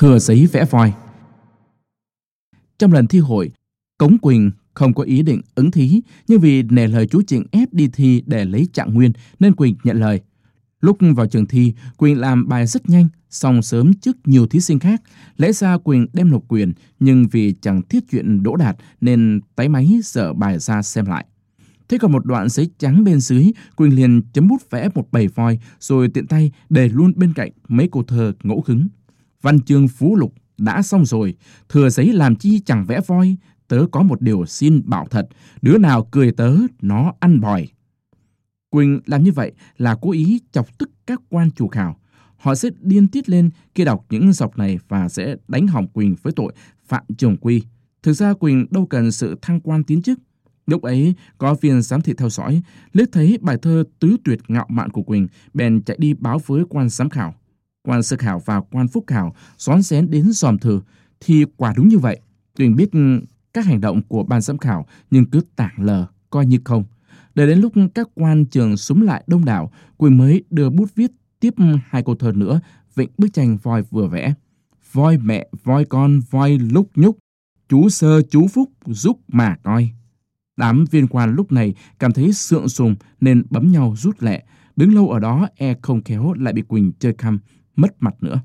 thừa giấy vẽ voi. Trong lần thi hội, Cống Quỳnh không có ý định ứng thí, nhưng vì nề lời chú Trịnh ép đi thi để lấy trạng nguyên nên Quỳnh nhận lời. Lúc vào trường thi, Quỳnh làm bài rất nhanh, xong sớm trước nhiều thí sinh khác. Lẽ ra Quỳnh đem nộp quyền, nhưng vì chẳng thiết chuyện đỗ đạt nên tái máy dở bài ra xem lại. Thế còn một đoạn giấy trắng bên dưới, Quỳnh liền chấm bút vẽ một bầy voi, rồi tiện tay để luôn bên cạnh mấy câu thơ ngẫu hứng. Văn chương phú lục đã xong rồi, thừa giấy làm chi chẳng vẽ voi, tớ có một điều xin bảo thật, đứa nào cười tớ, nó ăn bòi. Quỳnh làm như vậy là cố ý chọc tức các quan chủ khảo. Họ sẽ điên tiết lên khi đọc những dọc này và sẽ đánh hỏng Quỳnh với tội phạm trường quy. Thực ra Quỳnh đâu cần sự thăng quan tiến chức. Lúc ấy, có viên giám thị theo dõi, liếc thấy bài thơ tứ tuyệt ngạo mạn của Quỳnh, bèn chạy đi báo với quan giám khảo. Quan sơ khảo và quan phúc khảo xón xén đến dòm thử, thì quả đúng như vậy. tuyền biết các hành động của ban giám khảo nhưng cứ tảng lờ, coi như không. Để đến lúc các quan trường súng lại đông đảo, Quỳnh mới đưa bút viết tiếp hai câu thơ nữa, vịnh bức tranh voi vừa vẽ. Voi mẹ, voi con, voi lúc nhúc, chú sơ chú phúc giúp mà coi. Đám viên quan lúc này cảm thấy sượng sùng nên bấm nhau rút lẹ. Đứng lâu ở đó e không khéo lại bị Quỳnh chơi khăm, mất mặt nữa.